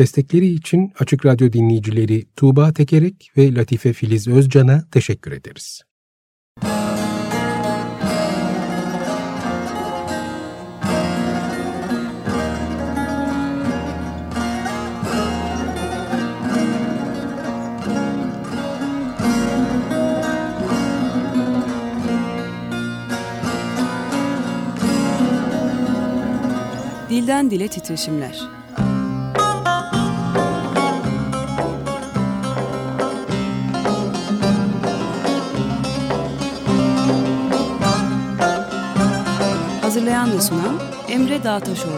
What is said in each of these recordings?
Destekleri için Açık Radyo dinleyicileri Tuğba Tekerek ve Latife Filiz Özcan'a teşekkür ederiz. Dilden Dile Titreşimler Hazırlayan ve sunan Emre Dağtaşoğlu.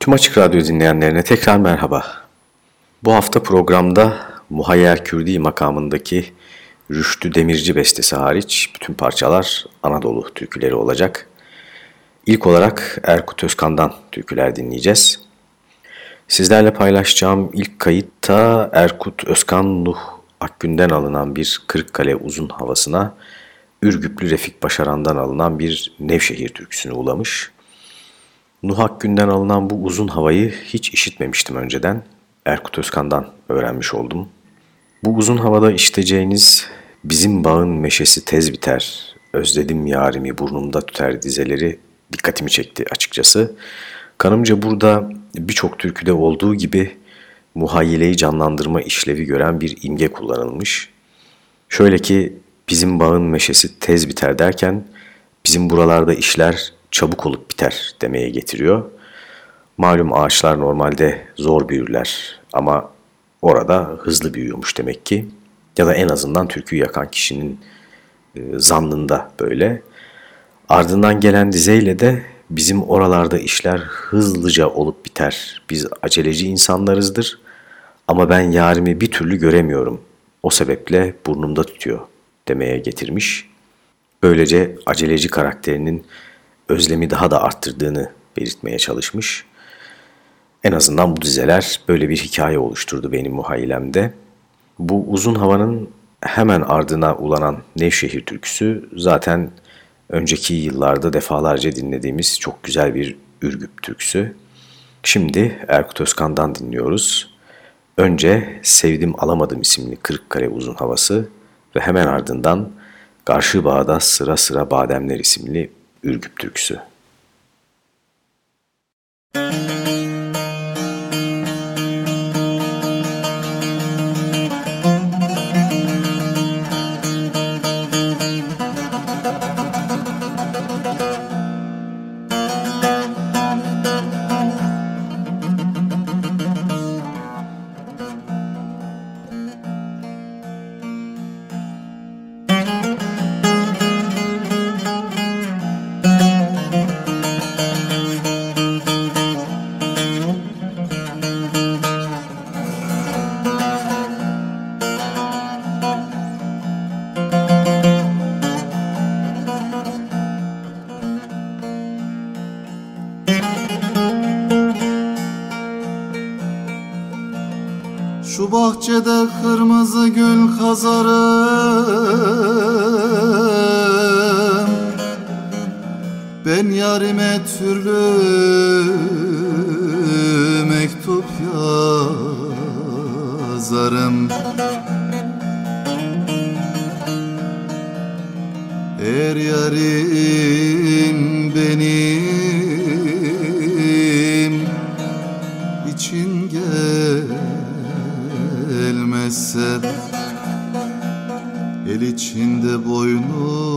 Tüm Açık Radyo dinleyenlerine tekrar merhaba. Bu hafta programda Muhayyer Kürdi makamındaki Rüştü Demirci bestesi hariç bütün parçalar Anadolu türküleri olacak. İlk olarak Erkut Özkan'dan türküler dinleyeceğiz. Sizlerle paylaşacağım ilk kayıtta Erkut Özkan Nuh Akgün'den alınan bir Kırıkkale uzun havasına Ürgüplü Refik Başaran'dan alınan bir Nevşehir türküsünü ulamış. Nuh Akgün'den alınan bu uzun havayı hiç işitmemiştim önceden. Erkut Özkan'dan öğrenmiş oldum. Bu uzun havada işiteceğiniz bizim bağın meşesi tez biter, özledim yarimi burnumda tüter dizeleri dikkatimi çekti açıkçası. Kanımca burada birçok türküde olduğu gibi muhayyileyi canlandırma işlevi gören bir imge kullanılmış. Şöyle ki bizim bağın meşesi tez biter derken bizim buralarda işler çabuk olup biter demeye getiriyor. Malum ağaçlar normalde zor büyürler ama orada hızlı büyüyormuş demek ki. Ya da en azından türküyü yakan kişinin e, zannında böyle. Ardından gelen dizeyle de bizim oralarda işler hızlıca olup biter. Biz aceleci insanlarızdır. Ama ben yarimi bir türlü göremiyorum. O sebeple burnumda tutuyor demeye getirmiş. Böylece aceleci karakterinin özlemi daha da arttırdığını belirtmeye çalışmış. En azından bu dizeler böyle bir hikaye oluşturdu benim muhayyilemde. Bu uzun havanın hemen ardına ulanan Nevşehir türküsü zaten önceki yıllarda defalarca dinlediğimiz çok güzel bir Ürgüp türküsü. Şimdi Erkut Özkan'dan dinliyoruz. Önce Sevdim Alamadım isimli Kırıkkale uzun havası ve hemen ardından Karşı Bağda Sıra Sıra Bademler isimli Ürgüp türküsü. Müzik bahçede kırmızı gül kazarım Ben yarime türlü mektup yazarım. Eğer yarim benim El içinde boynu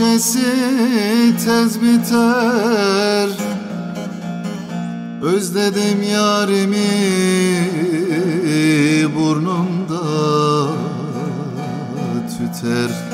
bağ meşesi tez biter. Özledim yarimi burnumda tüter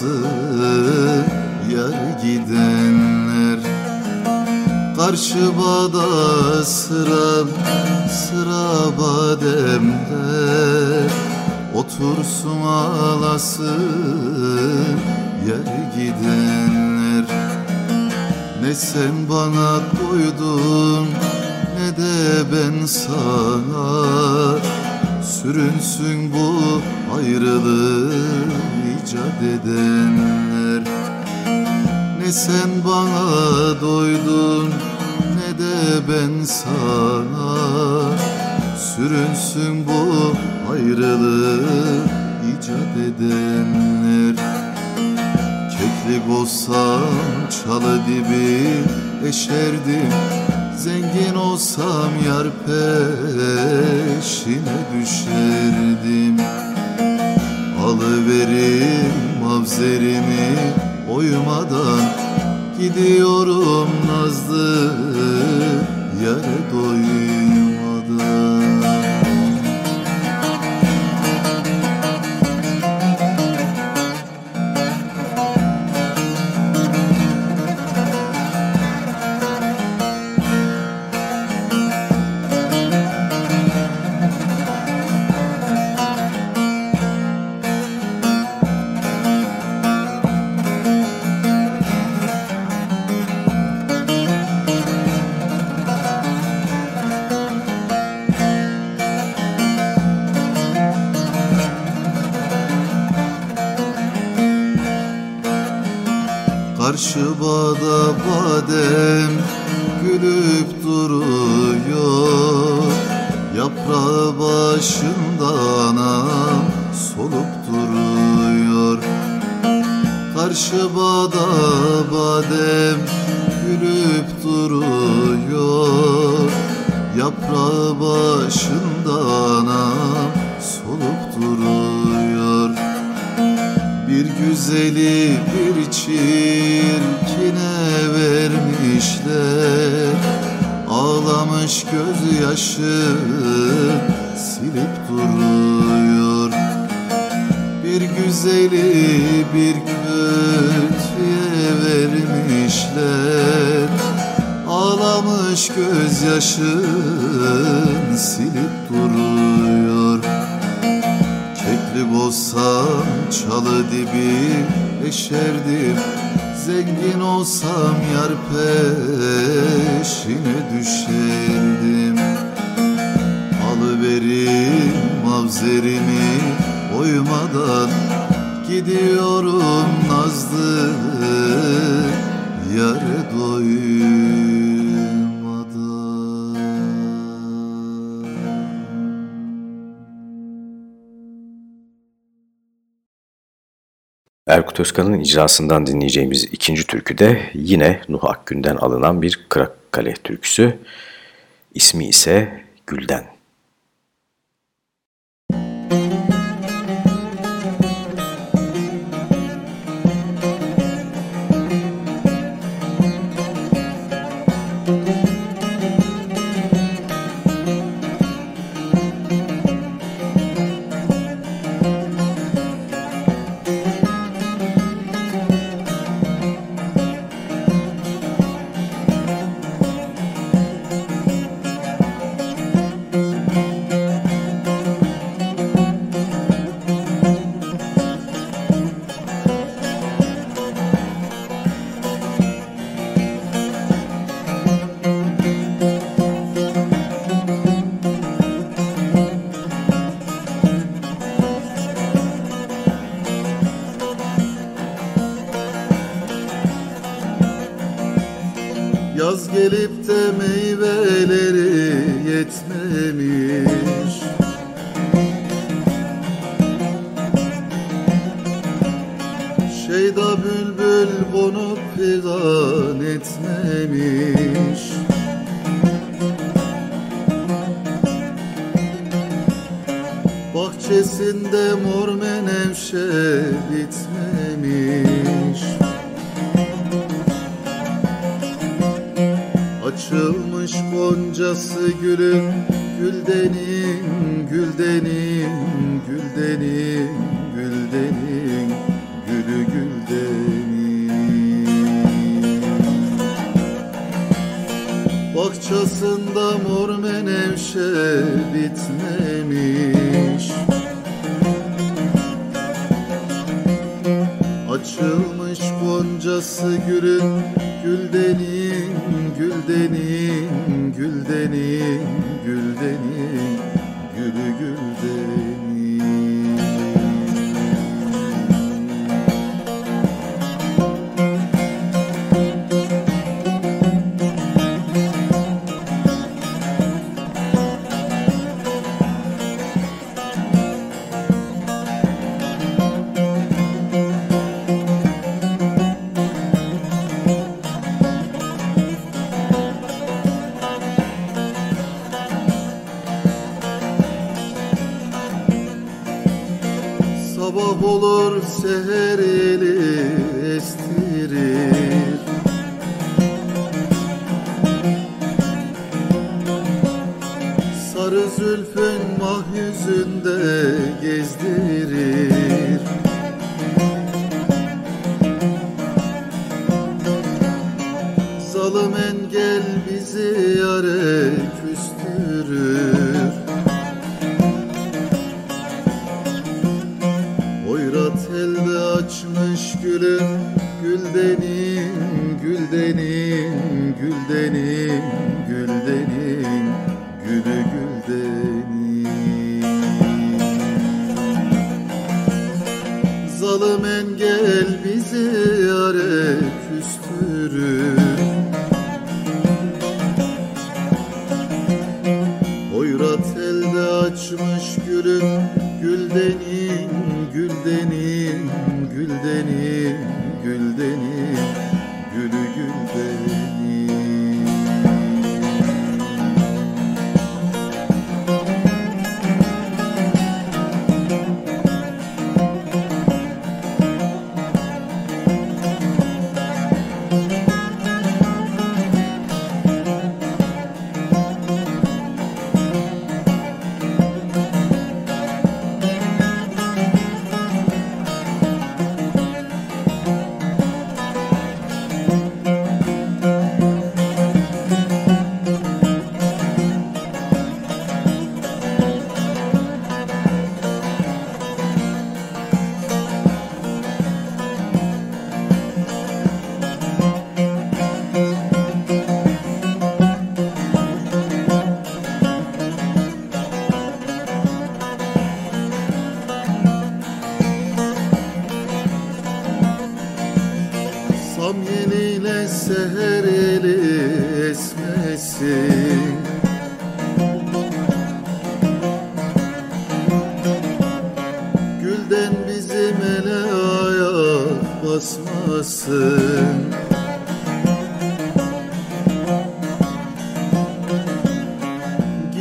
ağlası yar gidenler. Karşı bağda sıra sıra bademler Otursun ağlası yar gidenler. Ne sen bana koydun ne de ben sana. Sürünsün bu ayrılığı icat edenler Ne sen bana doydun ne de ben sana. Sürünsün bu ayrılığı icat edenler. Keklik olsam çalı dibi eşerdim. Zengin olsam yar peşine düşerdim Alıverim mavzerimi oymadan Gidiyorum nazlı. Yere doymadan Erkut Özkan'ın icrasından dinleyeceğimiz ikinci türkü de yine Nuh Akgün'den alınan bir Kırıkkale türküsü. İsmi ise Gülden. Bahçesinde mor menevşe bitmemiş. Açılmış goncası gülün Güldenin, güldenin, güldenin, güldenin Gülü güldenin Bahçasında mor menevşe bitmemiş. Açılmış goncası gülün Güldenin, güldenin, güldenin, güldenin Gülü güldenin açmış gülün Güldenin, güldenin, güldenin, güldenin Gülü güldenin Gülden bizim ele ayak basmasın.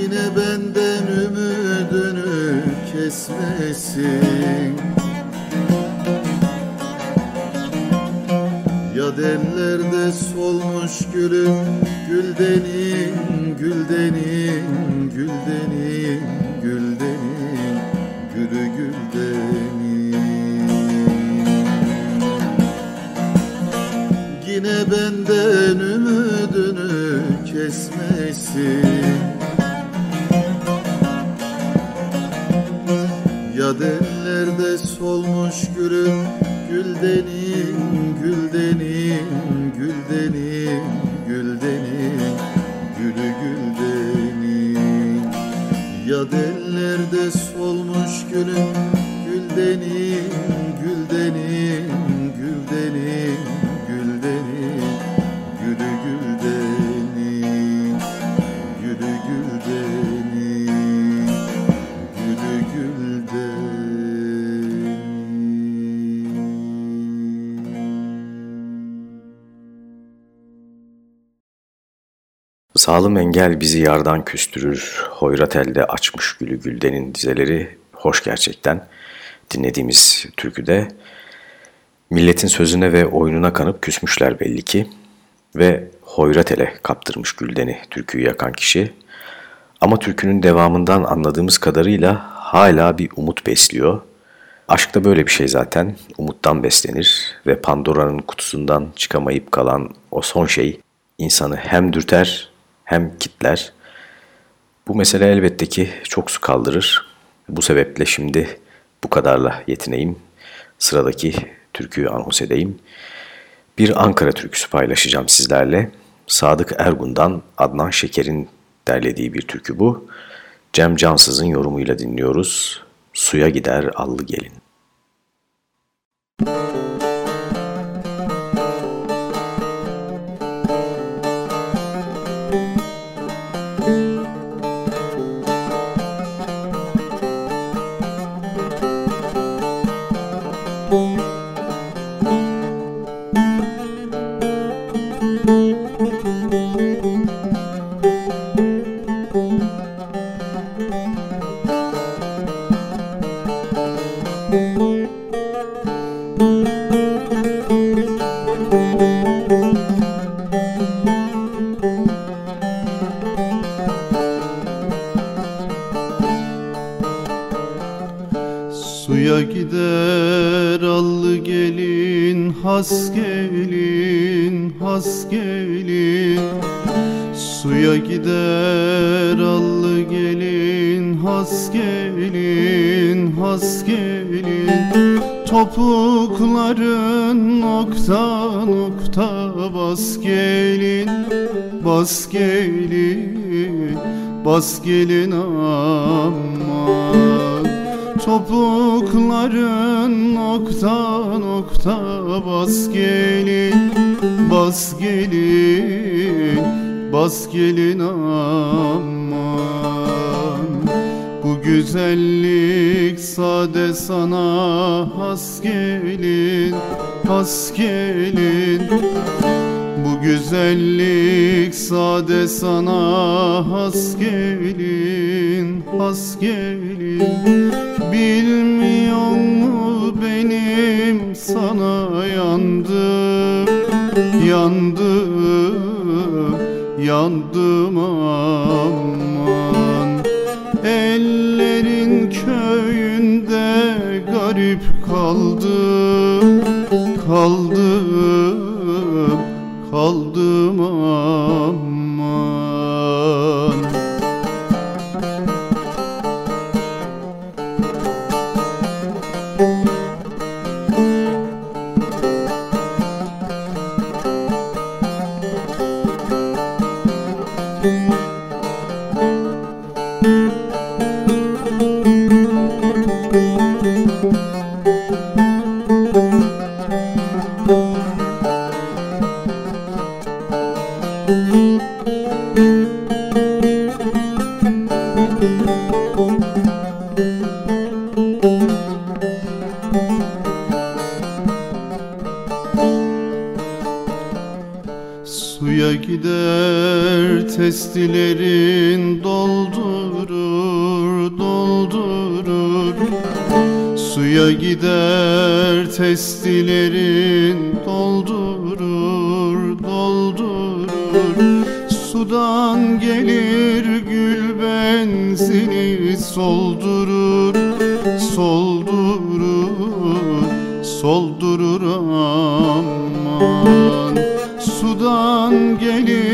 Yine benden ümidini kesmesin. Ya dellerde solmuş Güldenin, güldenin, güldenin, bizi yardan küstürür, hoyrat elde açmış gülü güldenin dizeleri hoş gerçekten. Dinlediğimiz türküde milletin sözüne ve oyununa kanıp küsmüşler belli ki ve hoyrat ele kaptırmış güldeni türküyü yakan kişi. Ama türkünün devamından anladığımız kadarıyla hala bir umut besliyor. Aşk da böyle bir şey zaten, umuttan beslenir ve Pandora'nın kutusundan çıkamayıp kalan o son şey insanı hem dürter hem kitler. Bu mesele elbette ki çok su kaldırır. Bu sebeple şimdi bu kadarla yetineyim. Sıradaki türküyü anons edeyim. Bir Ankara türküsü paylaşacağım sizlerle. Sadık Ergun'dan Adnan Şeker'in derlediği bir türkü bu. Cem Cansız'ın yorumuyla dinliyoruz. Suya gider allı gelin. Suya bas gelin aman Topukların nokta nokta bas gelin Bas gelin, bas gelin aman Bu güzellik sade sana has gelin Has gelin güzellik sade sana has gelin, has gelin. Bilmiyor mu benim sana yandım, yandım, yandım aman gider testilerin doldurur doldurur. Suya gider testilerin doldurur doldurur. Sudan gelir gül benzini soldurur soldurur soldurur aman. Sudan gelir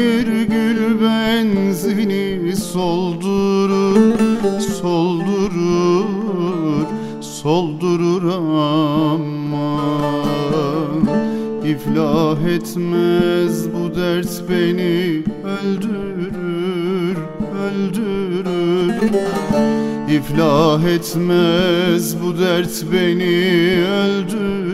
soldurur soldurur soldurur aman İflah etmez bu dert beni öldürür öldürür. İflah etmez bu dert beni öldürür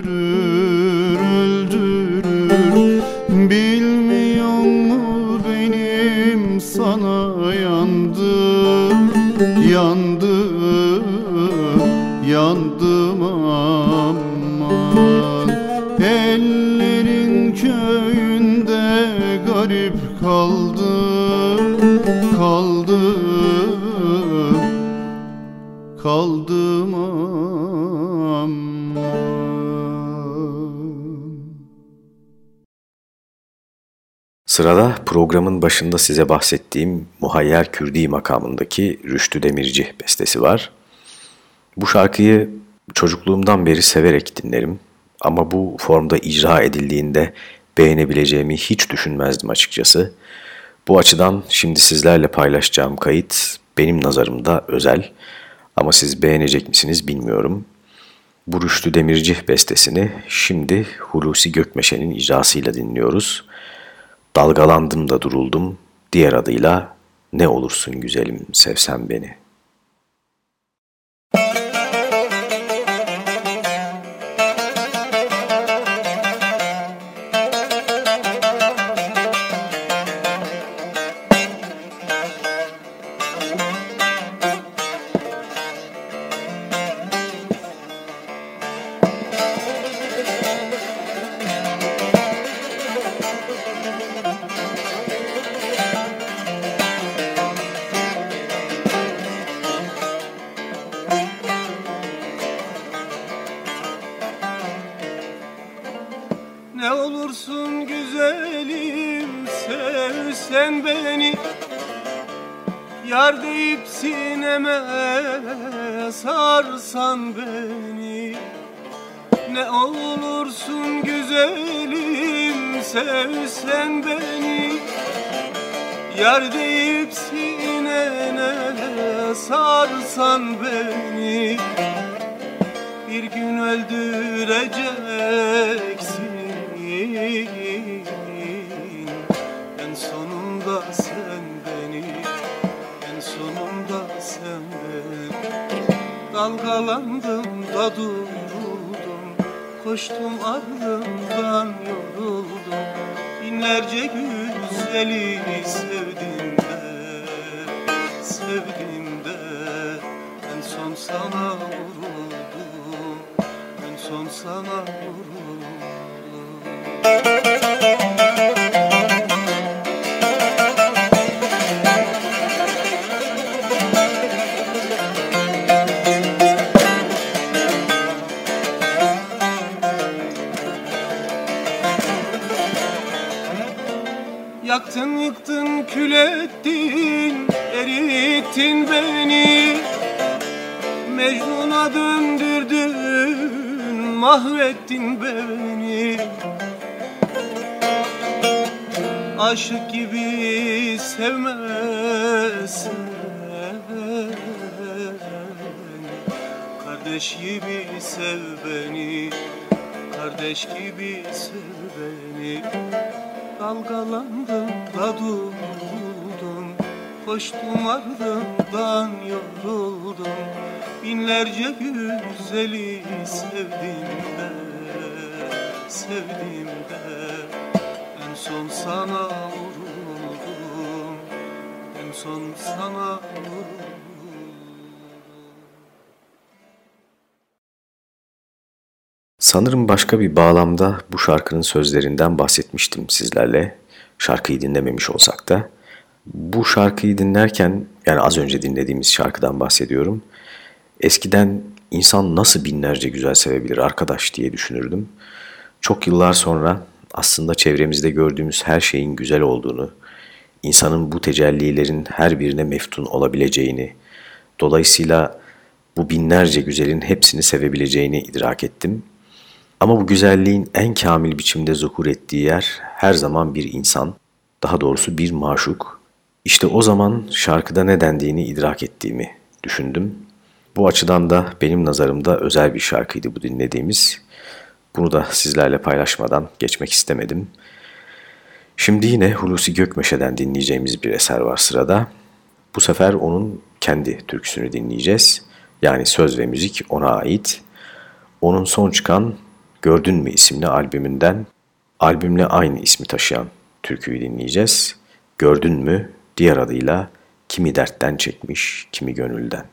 kaldım kaldım kaldım Sırada programın başında size bahsettiğim Muhayyer Kürdi makamındaki Rüştü Demirci bestesi var. Bu şarkıyı çocukluğumdan beri severek dinlerim ama bu formda icra edildiğinde beğenebileceğimi hiç düşünmezdim açıkçası. Bu açıdan şimdi sizlerle paylaşacağım kayıt benim nazarımda özel ama siz beğenecek misiniz bilmiyorum. Bu Rüştü Demirci bestesini şimdi Hulusi Gökmeşe'nin icrasıyla dinliyoruz. Dalgalandım da duruldum, diğer adıyla Ne olursun güzelim sevsen beni. Mahvettin beni. Aşık gibi sevmezsen Kardeş gibi sev beni. Kardeş gibi sev beni. Dalgalandım da durdum Koştum ardından yoruldum Binlerce güzeli sevdim de Sevdim de En son sana vuruldum En son sana vuruldum Sanırım başka bir bağlamda bu şarkının sözlerinden bahsetmiştim sizlerle. şarkıyı dinlememiş olsak da. Bu şarkıyı dinlerken yani az önce dinlediğimiz şarkıdan bahsediyorum. Eskiden insan nasıl binlerce güzel sevebilir arkadaş diye düşünürdüm. Çok yıllar sonra aslında çevremizde gördüğümüz her şeyin güzel olduğunu, insanın bu tecellilerin her birine meftun olabileceğini, dolayısıyla bu binlerce güzelin hepsini sevebileceğini idrak ettim. Ama bu güzelliğin en kamil biçimde zuhur ettiği yer her zaman bir insan, daha doğrusu bir maşuk. İşte o zaman şarkıda ne dendiğini idrak ettiğimi düşündüm. Bu açıdan da benim nazarımda özel bir şarkıydı bu dinlediğimiz. Bunu da sizlerle paylaşmadan geçmek istemedim. Şimdi yine Hulusi Gökmeşe'den dinleyeceğimiz bir eser var sırada. Bu sefer onun kendi türküsünü dinleyeceğiz. Yani söz ve müzik ona ait. Onun son çıkan Gördün mü isimli albümünden albümle aynı ismi taşıyan türküyü dinleyeceğiz. Gördün mü diğer adıyla kimi dertten çekmiş, kimi gönülden.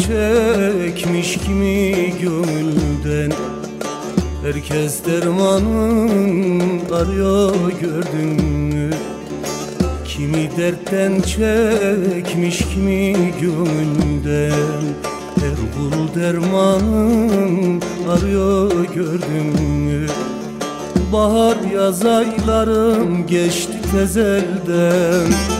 çekmiş kimi gönülden. Herkes dermanın arıyor gördün mü? Kimi dertten çekmiş kimi gönülden. Her kul dermanın arıyor gördün mü? Bahar yaz aylarım geçti tezelden.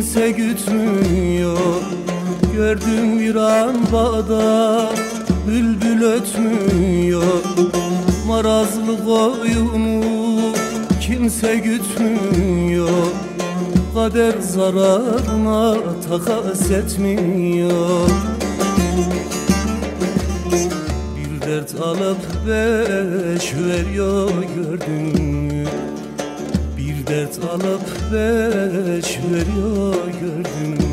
kimse gütmüyor. Gördüm viran bağda bülbül ötmüyor. Marazlı koyunu kimse gütmüyor. Kader zararına takas etmiyor. Dert alıp beş veriyor gördün mü? Dert alıp beş veriyor gördün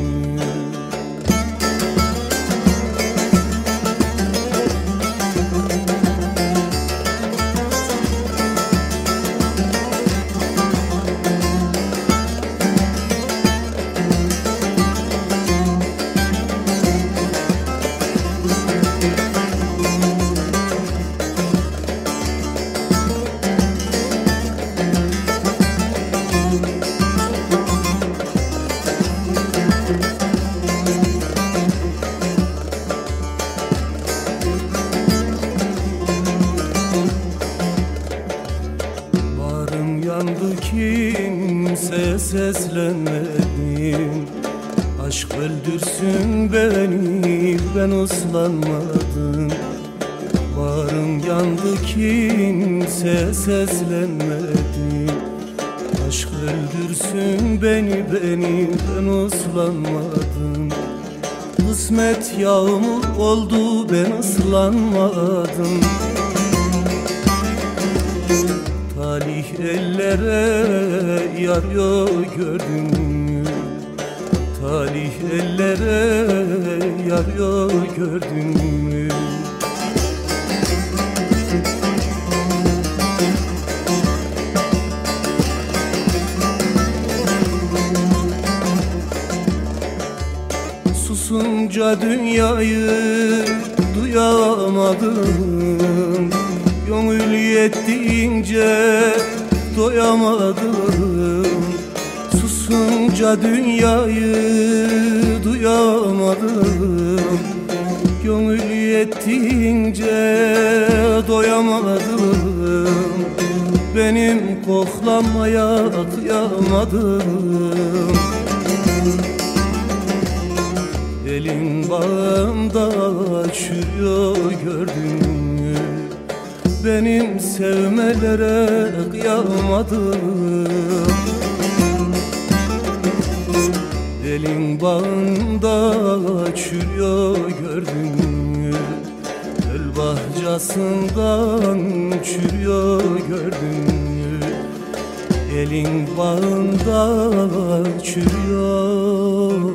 mü? seslenmedim Aşk öldürsün beni beni ben uslanmadım Kısmet yağmur oldu ben ıslanmadım çürüyor gördün mü? Benim sevmelere kıyamadım Elin bağında çürüyor gördün mü? Gül bahçasından çürüyor gördün mü? Elin bağında çürüyor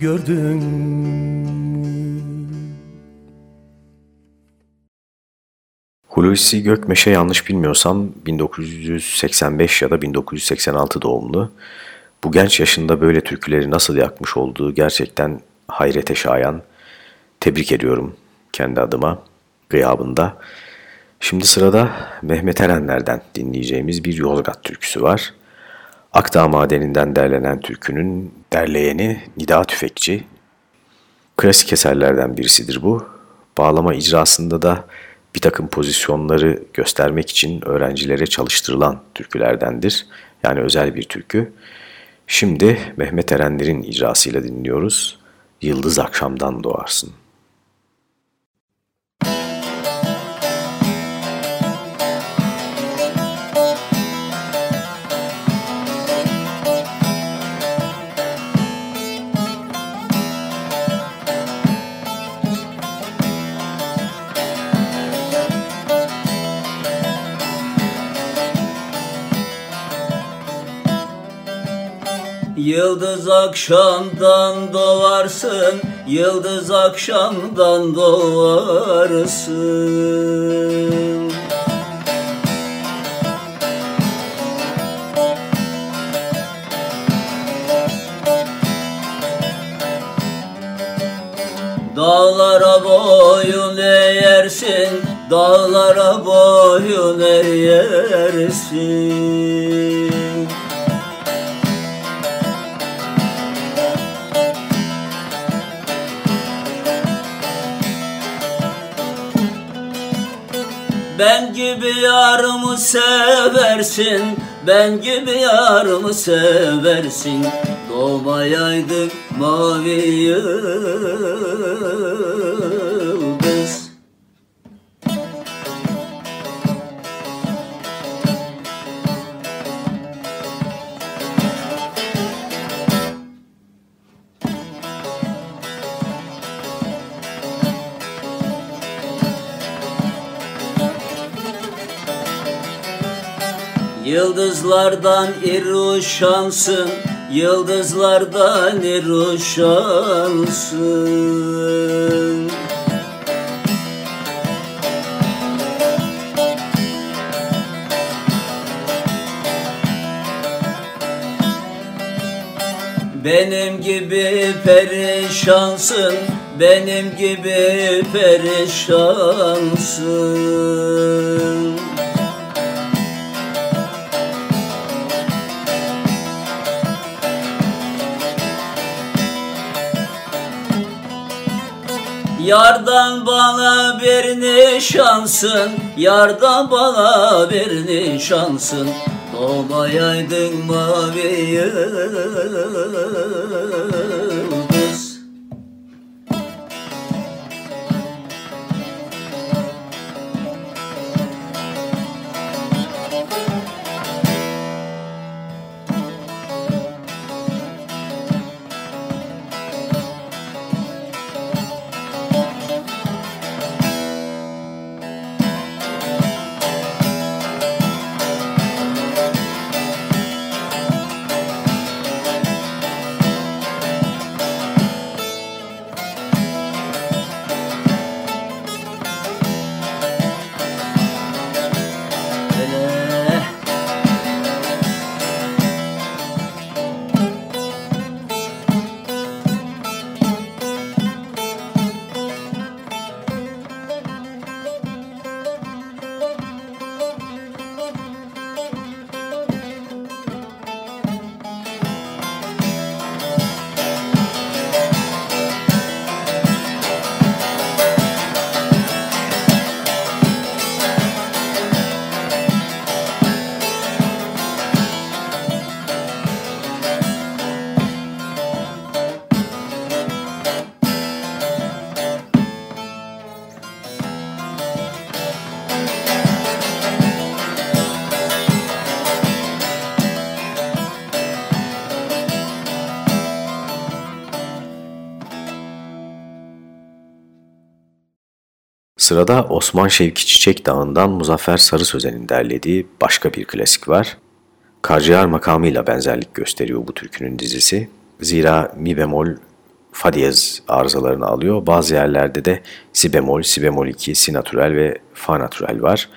gördün mü? Hulusi Gökmeşe yanlış bilmiyorsam 1985 ya da 1986 doğumlu. Bu genç yaşında böyle türküleri nasıl yakmış olduğu gerçekten hayrete şayan. Tebrik ediyorum kendi adıma gıyabında. Şimdi sırada Mehmet Erenler'den dinleyeceğimiz bir Yozgat türküsü var. Akdağ Madeni'nden derlenen türkünün derleyeni Nida Tüfekçi. Klasik eserlerden birisidir bu. Bağlama icrasında da bir takım pozisyonları göstermek için öğrencilere çalıştırılan türkülerdendir. Yani özel bir türkü. Şimdi Mehmet Erenler'in icrasıyla dinliyoruz. Yıldız akşamdan doğarsın. Yıldız akşamdan doğarsın, yıldız akşamdan doğarsın. Dağlara boyun eğersin, dağlara boyun eğersin. Ben gibi yarımı seversin Ben gibi yarımı seversin. Doğmayaydık mavi yıldız Yıldızlardan iruşansın Yıldızlardan iruşansın. Benim gibi perişansın Benim gibi perişansın Yardan bana bir nişansın Yardan bana bir nişansın. Doğmayaydın mavi yıldız Sırada Osman Şevki Çiçek Dağı'ndan Muzaffer Sarı Sözen'in derlediği başka bir klasik var. Karciğer makamıyla benzerlik gösteriyor bu türkünün dizisi. Zira mi bemol, fa diyez arızalarını alıyor. Bazı yerlerde de si bemol, si bemol 2, si natürel ve fa natürel var.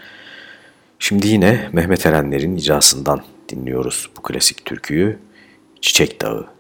Şimdi yine Mehmet Erenler'in icrasından dinliyoruz bu klasik türküyü Çiçek Dağı.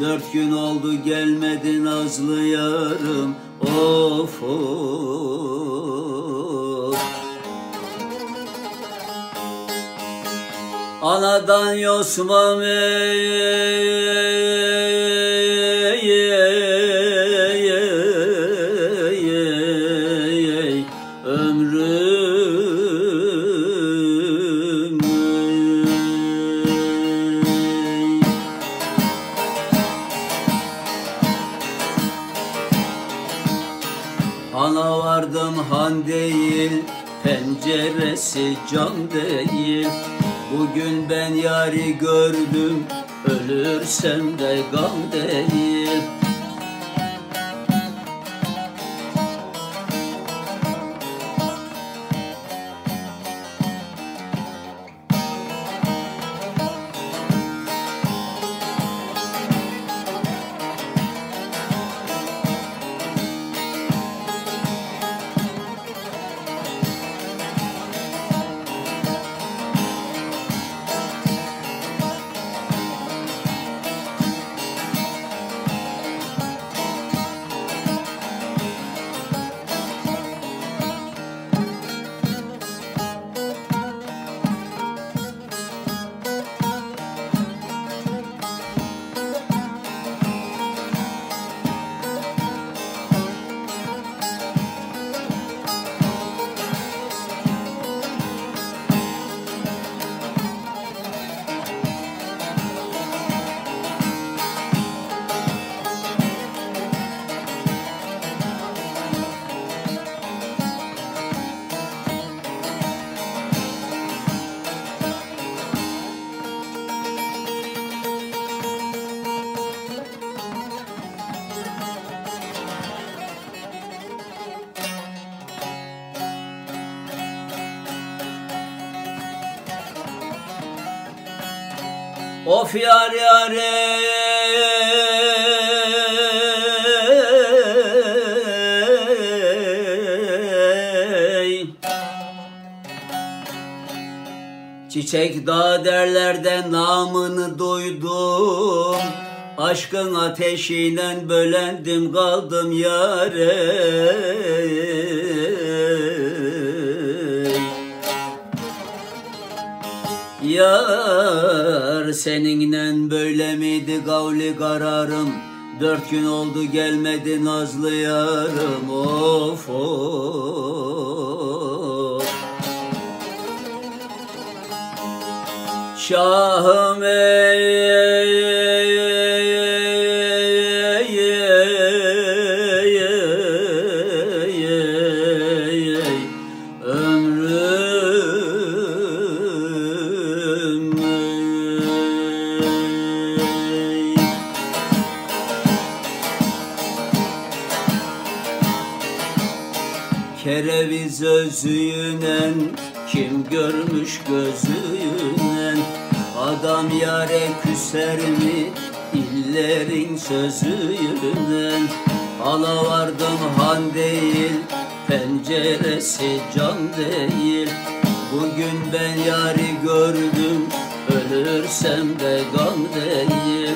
Dört gün oldu gelmedin azlı yarım. Of of. Anadan yosmam ey, penceresi cam değil. Bugün ben yari gördüm, ölürsem de gam değil. Of yar yare Çiçek dağ derlerden namını duydum. Aşkın ateşiyle bölendim kaldım yare Yar seninle böyle miydi gavli kararım? Dört gün oldu gelmedi nazlı yarım. Of of. Şahım küser mi illerin sözüyünen Hala vardım han değil penceresi cam değil. Bugün ben yari gördüm ölürsem de gam değil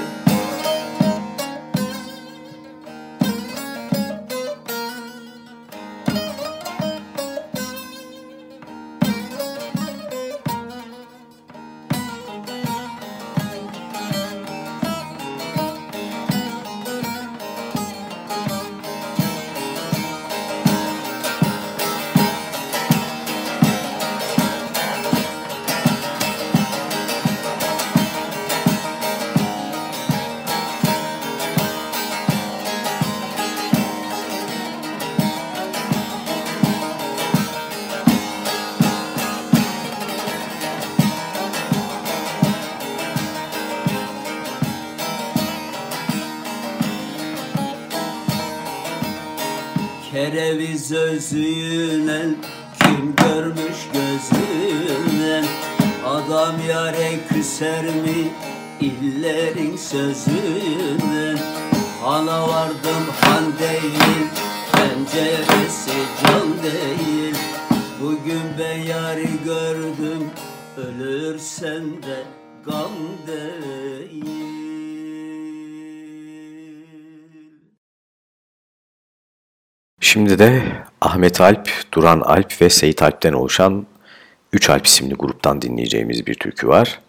Şimdi de Ahmet Alp, Duran Alp ve Seyit Alp'ten oluşan Üç Alp isimli gruptan dinleyeceğimiz bir türkü var.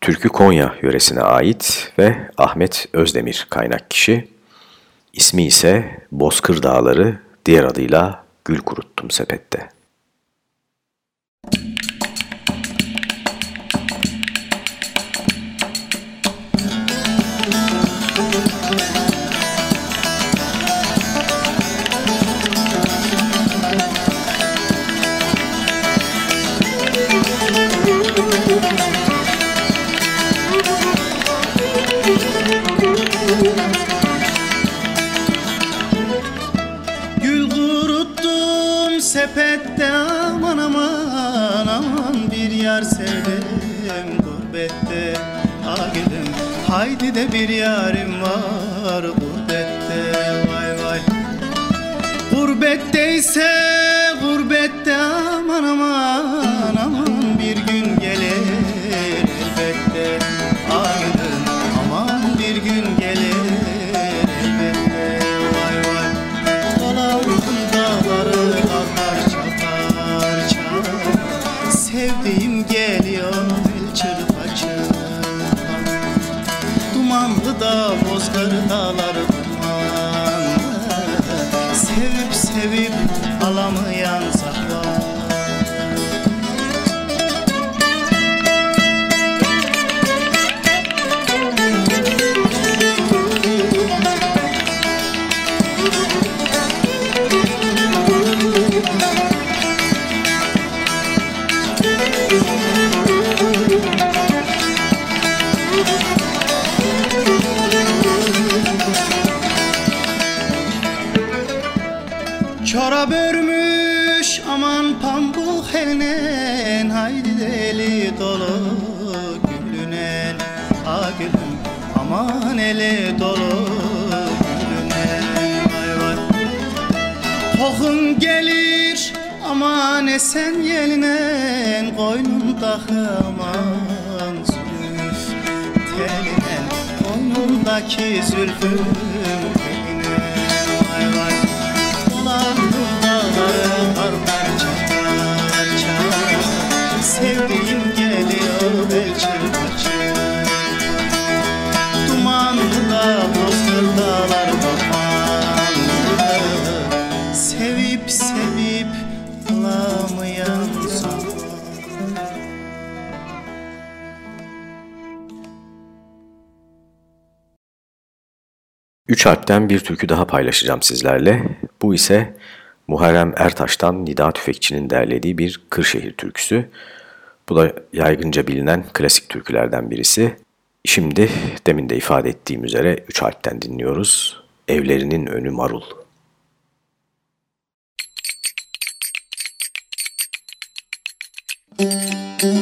Türkü Konya yöresine ait ve Ahmet Özdemir kaynak kişi. İsmi ise Bozkır Dağları, diğer adıyla Gül Kuruttum Sepette. Deli dolu gülüne A gülüm aman eli dolu gülüne Vay vay. Kokun gelir aman esen yeline Koynundaki aman zülüf teline Koynundaki zülfüm Üç harpten bir türkü daha paylaşacağım sizlerle. Bu ise Muharrem Ertaş'tan Nida Tüfekçi'nin derlediği bir Kırşehir türküsü. Bu da yaygınca bilinen klasik türkülerden birisi. Şimdi demin de ifade ettiğim üzere üç harpten dinliyoruz. Evlerinin önü marul. Müzik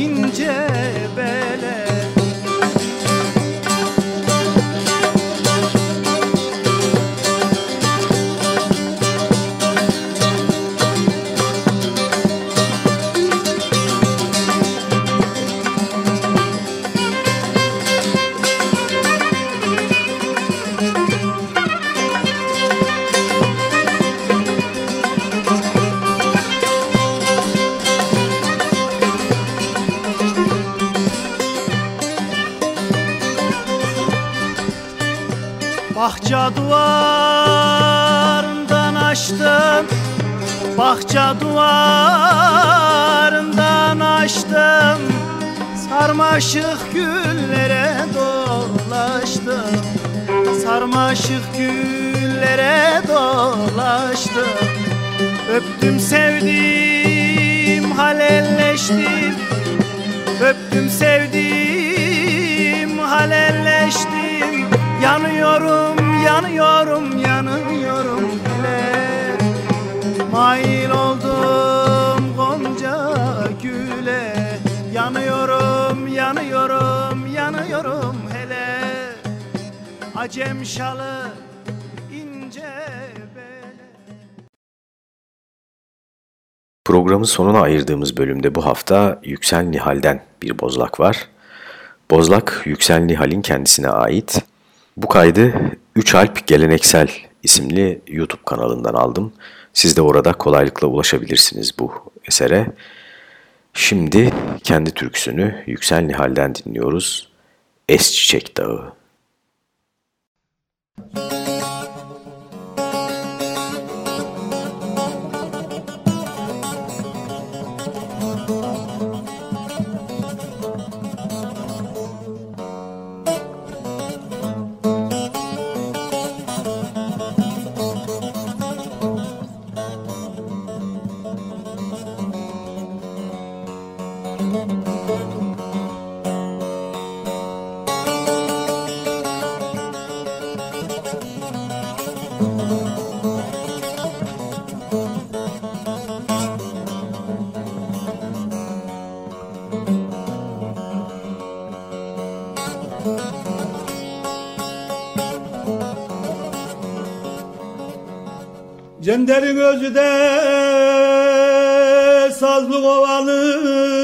ince Bahçe duvarından açtım. Sarmaşık güllere dolaştım. Sarmaşık güllere dolaştım. Öptüm sevdim halelleştim. Öptüm sevdim halelleştim. Yanıyorum, yanıyorum, yanıyorum. Bile Mail Acem şalı ince Programın sonuna ayırdığımız bölümde bu hafta Yüksel Nihal'den bir bozlak var. Bozlak Yüksel Nihal'in kendisine ait. Bu kaydı 3 Alp Geleneksel isimli YouTube kanalından aldım. Siz de orada kolaylıkla ulaşabilirsiniz bu esere. Şimdi kendi türküsünü Yüksel Nihal'den dinliyoruz. Es Çiçek Dağı. Thank you. Cenderin özü de sazlı kovalık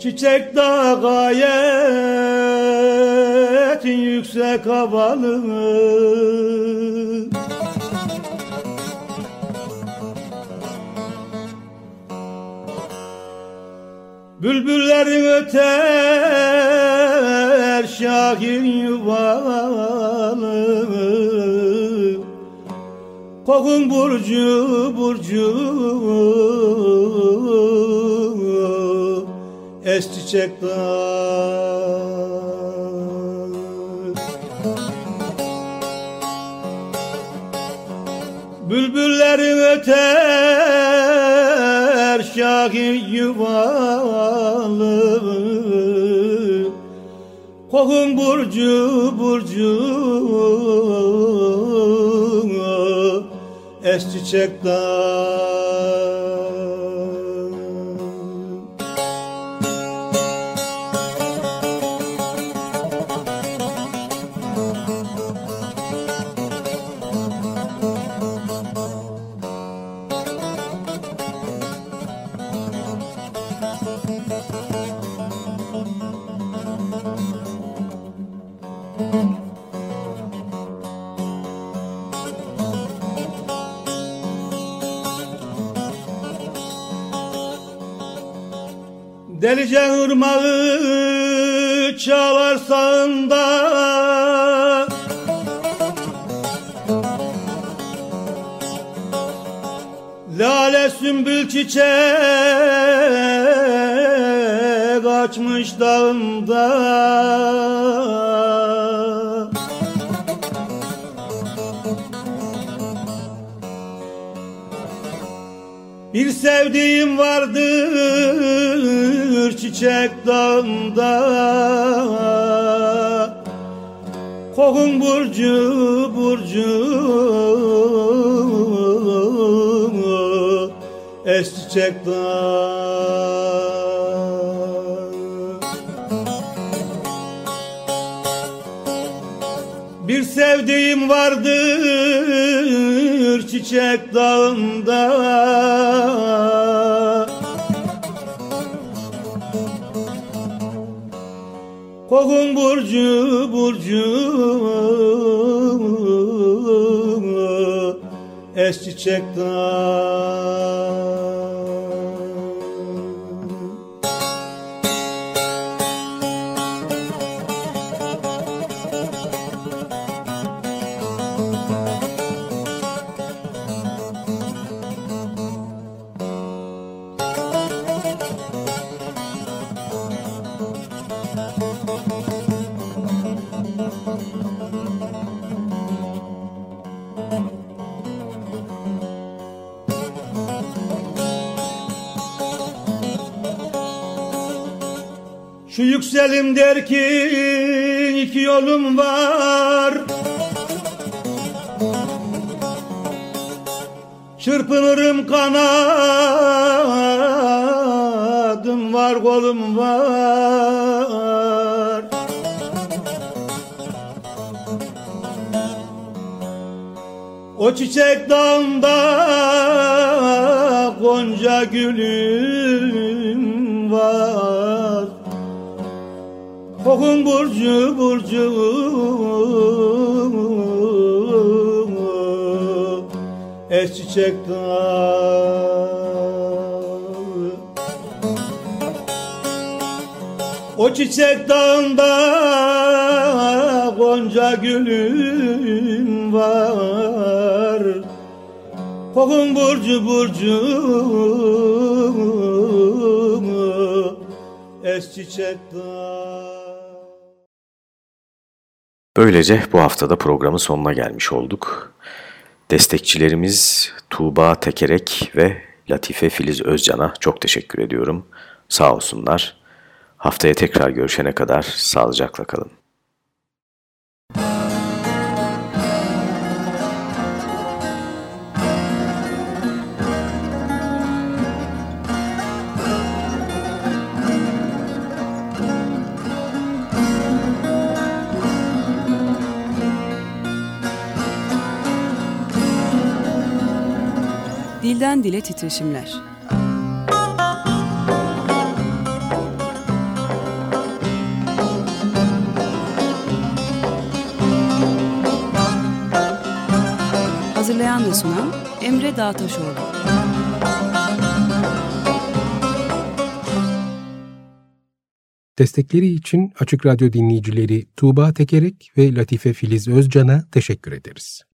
Çiçek da gayet yüksek havalı. Bülbüllerin öter şahin yuvalı. Kokun burcu burcu. Es çiçek dağ Bülbüllerin öter şahin yuvalı Kokun burcu burcu. Es çiçek Delice ırmağı çalar sağında Lale sümbül çiçek açmış dağında Bir sevdiğim vardır çiçek dağında. Kokun burcu burcu. Es çiçek Bir sevdiğim vardır çiçek dağında. Kokun burcu burcu. Es çiçek dağı yükselim der ki iki yolum var. Çırpınırım kanadım var kolum var. O çiçek dağında gonca gülüm var Kokun burcu burcu. Es çiçek dağı. O çiçek dağında gonca gülüm var. Kokun burcu burcu. Es çiçek dağı Böylece bu haftada programın sonuna gelmiş olduk. Destekçilerimiz Tuğba Tekerek ve Latife Filiz Özcan'a çok teşekkür ediyorum. Sağ olsunlar. Haftaya tekrar görüşene kadar sağlıcakla kalın. Dilden dile titreşimler. Hazırlayan ve sunan Emre Dağtaşoğlu. Destekleri için Açık Radyo dinleyicileri Tuğba Tekerek ve Latife Filiz Özcan'a teşekkür ederiz.